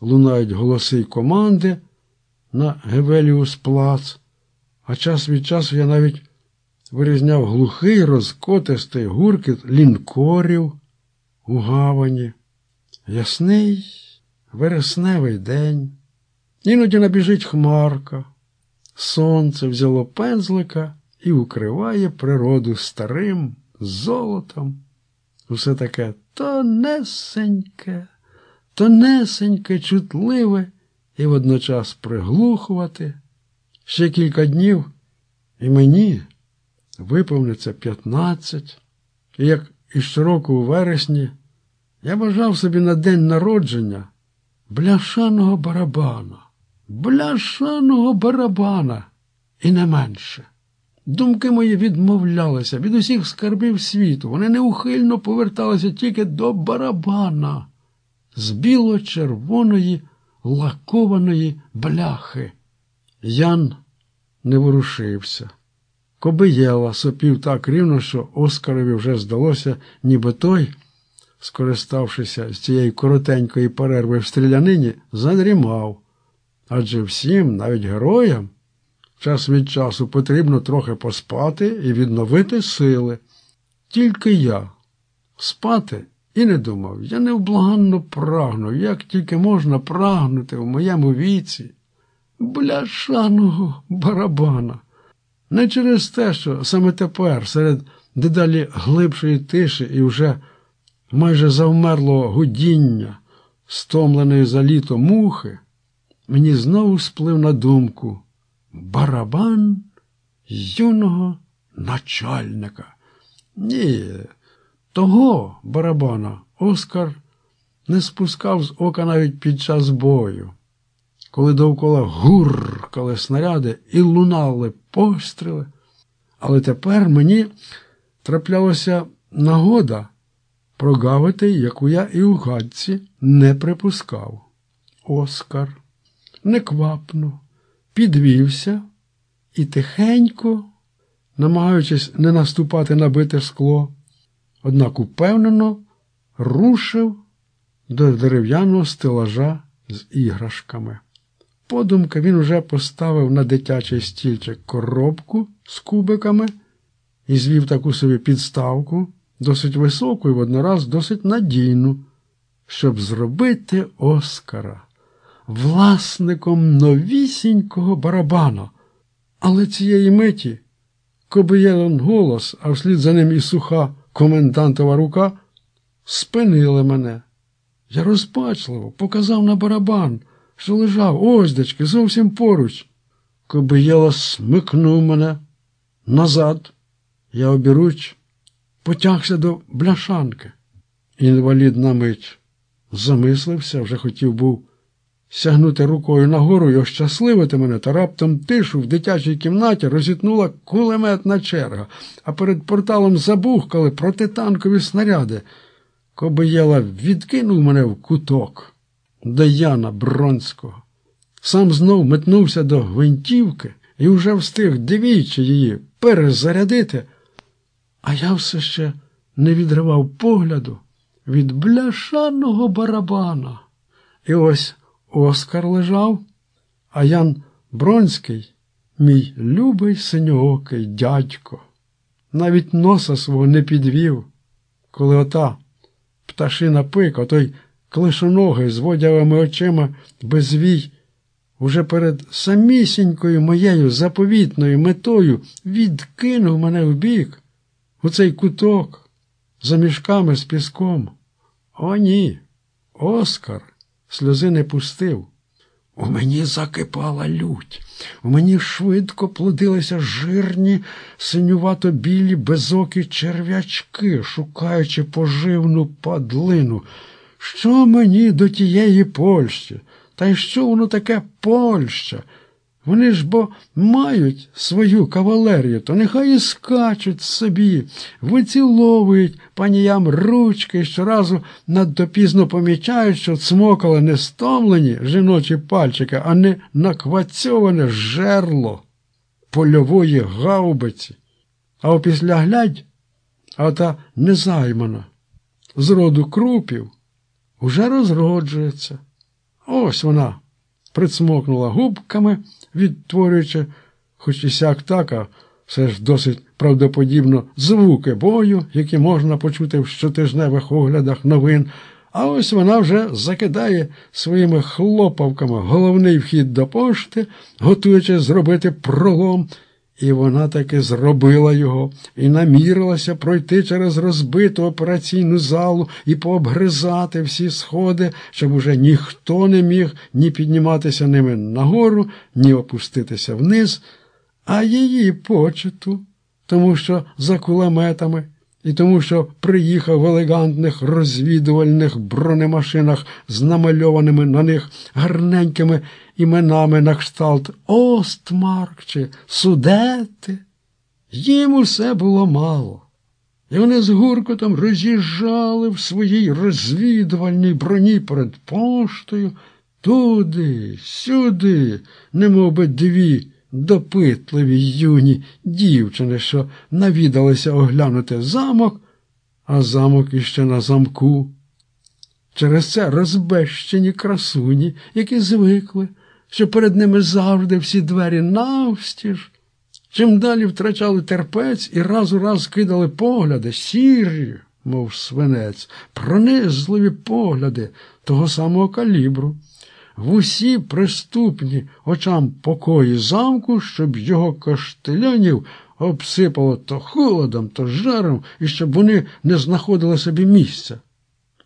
лунають голоси команди на Гевеліус Плац, а час від часу я навіть вирізняв глухий розкотистий гуркіт лінкорів у гавані. Ясний вересневий день. Іноді набіжить хмарка, сонце взяло пензлика і укриває природу старим золотом. Усе таке тонесеньке, тонесеньке, чутливе і водночас приглухувати. Ще кілька днів і мені виповниться п'ятнадцять, і як і щороку у вересні я бажав собі на день народження бляшаного барабана, бляшаного барабана і не менше. Думки мої відмовлялися від усіх скарбів світу. Вони неухильно поверталися тільки до барабана з біло-червоної лакованої бляхи. Ян не ворушився. Кобиєла сопів так рівно, що Оскарові вже здалося, ніби той, скориставшися з цієї коротенької перерви в стрілянині, задрімав. Адже всім, навіть героям, час від часу потрібно трохи поспати і відновити сили. Тільки я спати і не думав. Я невблаганно прагнув, як тільки можна прагнути в моєму віці бляшаного барабана. Не через те, що саме тепер, серед дедалі глибшої тиші і вже майже завмерлого гудіння, стомленої за літо мухи, мені знову сплив на думку барабан юного начальника. Ні, того барабана Оскар не спускав з ока навіть під час бою, коли довкола гуркали снаряди і лунали постріли. Але тепер мені траплялася нагода прогавити, яку я і у гадці не припускав. Оскар неквапно підвівся і тихенько, намагаючись не наступати на бите скло, однак упевнено рушив до дерев'яного стелажа з іграшками. Подумки він уже поставив на дитячий стільчик коробку з кубиками і звів таку собі підставку, досить високу і воднораз досить надійну, щоб зробити Оскара власником новісінького барабана. Але цієї миті Кобиєлен голос, а вслід за ним і суха комендантова рука, спинили мене. Я розпачливо показав на барабан, що лежав оздечки зовсім поруч. Кобиєла смикнув мене назад. Я обіруч потягся до бляшанки. Інвалід на мить замислився, вже хотів був сягнути рукою нагору і ощасливити мене, та раптом тишу в дитячій кімнаті розітнула кулеметна черга, а перед порталом забухкали протитанкові снаряди. Кобиєла відкинув мене в куток до Яна Бронського. Сам знов метнувся до гвинтівки і вже встиг двічі її перезарядити, а я все ще не відривав погляду від бляшаного барабана. І ось Оскар лежав, а Ян Бронський, мій любий синьоокий дядько, навіть носа свого не підвів, коли ота пташина пика, той клишоногий з водявими очима безвій, уже перед самісінькою моєю заповітною метою відкинув мене вбік, у цей куток, за мішками з піском. О, ні, Оскар сльози не пустив. У мені закипала лють, у мені швидко плодилися жирні, синювато білі безокі черв'ячки, шукаючи поживну падлину. Що мені до тієї Польщі? Та й що воно таке Польща? Вони ж бо мають свою кавалерію, то нехай і скачуть собі, виціловують паніям ручки і щоразу надто пізно помічають, що цмокали не стомлені жіночі пальчики, а не наквацьоване жерло польової гаубиці. А опісля глядь, а та незаймана, з роду крупів, уже розроджується. Ось вона присмокнула губками, відтворюючи, хоч і сяк так, а все ж досить правдоподібно звуки бою, які можна почути в щотижневих оглядах новин. А ось вона вже закидає своїми хлопавками головний вхід до пошти, готуючи зробити пролом. І вона таки зробила його і намірилася пройти через розбиту операційну залу і пообгризати всі сходи, щоб уже ніхто не міг ні підніматися ними нагору, ні опуститися вниз, а її почету, тому що за кулеметами і тому, що приїхав в елегантних розвідувальних бронемашинах з намальованими на них гарненькими іменами на кшталт Остмарк чи Судети. Їм усе було мало. І вони з гуркотом роз'їжджали в своїй розвідувальній броні перед поштою туди, сюди, немов би дві допитливі юні дівчини, що навідалися оглянути замок, а замок іще на замку. Через це розбещені красуні, які звикли, що перед ними завжди всі двері навстіж. Чим далі втрачали терпець і раз у раз кидали погляди, сірі, мов свинець, пронизливі погляди того самого калібру в усі приступні очам покої замку, щоб його каштелянів обсипало то холодом, то жаром, і щоб вони не знаходили собі місця.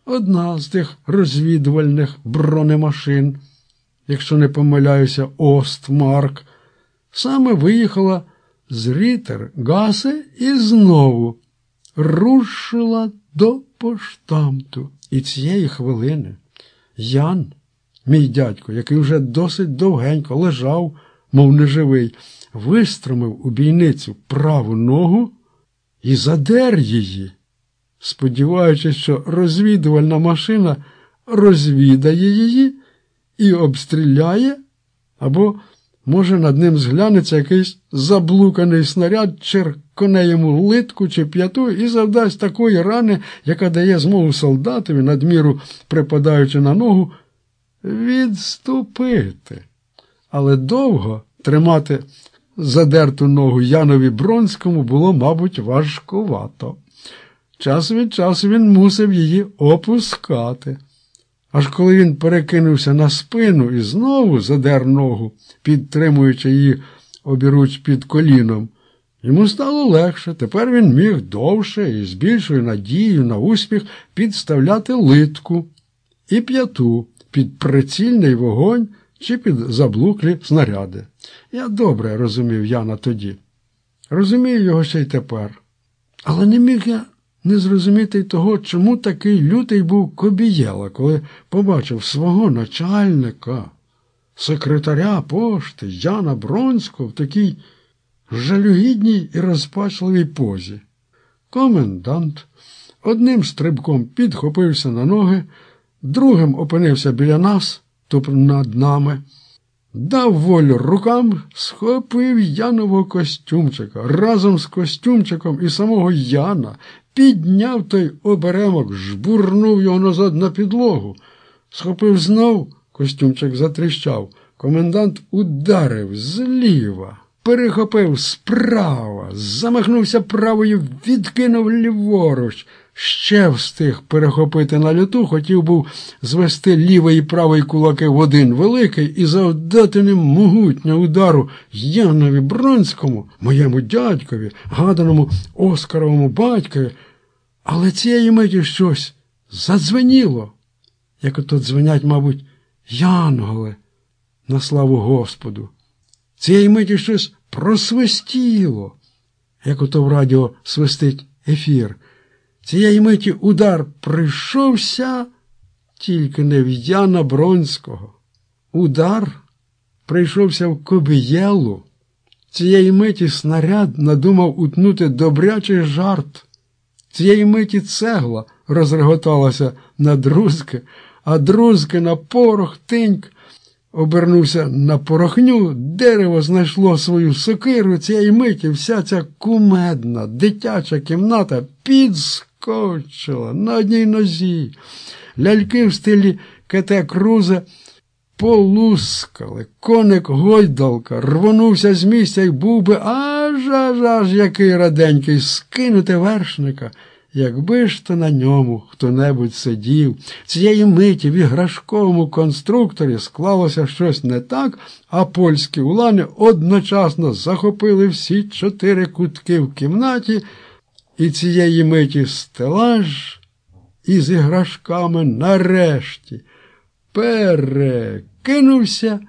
Одна з тих розвідувальних бронемашин, якщо не помиляюся, Остмарк, саме виїхала з Рітер Гаси і знову рушила до поштамту. І цієї хвилини Ян Мій дядько, який вже досить довгенько лежав, мов неживий, вистромив у бійницю праву ногу і задер її, сподіваючись, що розвідувальна машина розвідає її і обстріляє, або, може, над ним зглянеться якийсь заблуканий снаряд, черконе йому литку чи п'яту і завдасть такої рани, яка дає змогу солдатові, надміру припадаючи на ногу, відступити. Але довго тримати задерту ногу Янові Бронському було, мабуть, важкувато. Час від часу він мусив її опускати. Аж коли він перекинувся на спину і знову задер ногу, підтримуючи її обіруч під коліном, йому стало легше. Тепер він міг довше і з більшою надією на успіх підставляти литку і п'яту під прицільний вогонь чи під заблуклі снаряди. Я добре розумів Яна тоді. Розумію його ще й тепер. Але не міг я не зрозуміти й того, чому такий лютий був Кобієла, коли побачив свого начальника, секретаря пошти Яна Бронського в такій жалюгідній і розпачливій позі. Комендант одним стрибком підхопився на ноги другим опинився біля нас, тобто над нами, дав волю рукам, схопив Янового костюмчика. Разом з костюмчиком і самого Яна, підняв той оберемок, жбурнув його назад на підлогу, схопив знов, костюмчик затріщав. Комендант ударив зліва, перехопив справа, замахнувся правою, відкинув ліворуч ще встиг перехопити на люту, хотів був звести лівий і правий кулаки в один великий і завдати ним могутнього удару Янові Бронському, моєму дядькові, гаданому Оскаровому батькові. Але цієї миті щось задзвеніло, як ото дзвенять, мабуть, янголи на славу Господу. Цієї миті щось просвистіло, як ото в радіо свистить ефір. Цієї миті удар прийшовся тільки не в Яна Бронського. Удар прийшовся в Кобієлу. Цієї миті снаряд надумав утнути добрячий жарт. Цієї миті цегла розреготалася на друзки, а друзки на порох тиньк обернувся на порохню, дерево знайшло свою сокиру цієї миті, вся ця кумедна, дитяча кімната підскочила на одній нозі. Ляльки в стилі Кете Крузе полускали, коник гойдалка, рвонувся з місця й був би аж аж аж який раденький скинути вершника. Якби ж то на ньому хто-небудь сидів, цієї миті в іграшковому конструкторі склалося щось не так, а польські улани одночасно захопили всі чотири кутки в кімнаті, і цієї миті стелаж із іграшками нарешті перекинувся